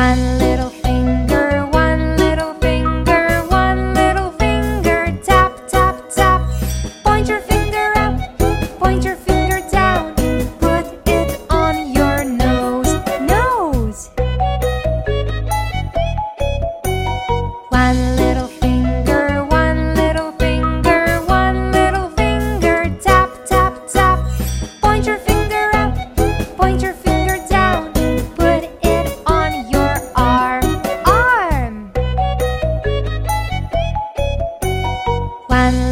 One little finger, one little finger, one little finger, tap, tap, tap. Point your finger up, point your finger down, put it on your nose, nose. One 弯